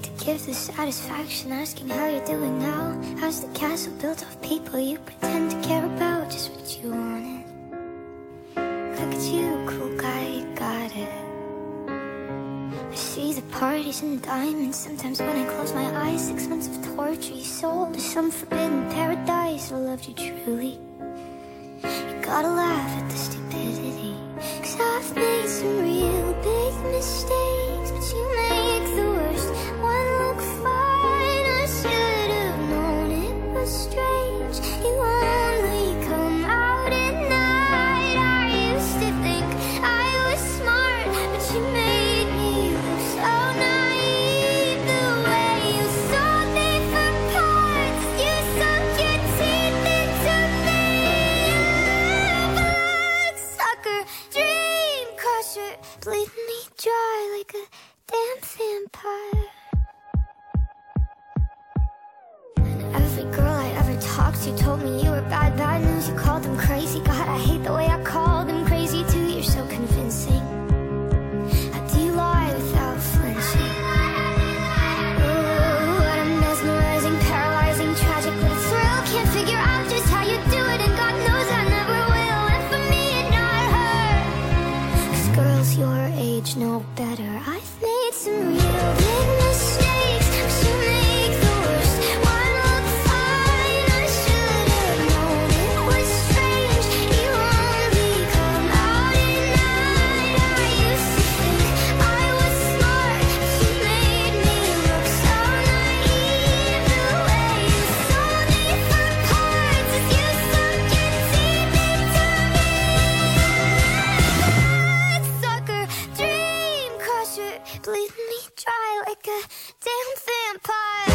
like to give the satisfaction asking how you're doing now. How's the castle built of people you pretend to care about? Just what you wanted. Look at you, cool guy, you got it. I see the parties and the diamonds. Sometimes when I close my eyes, six months of torture you sold to some forbidden paradise. I loved you truly. You gotta laugh at the stupidity. Cause like a damn vampire. And every girl I ever talked to told me you were bad, bad news. Bleeding me dry like a damn vampire.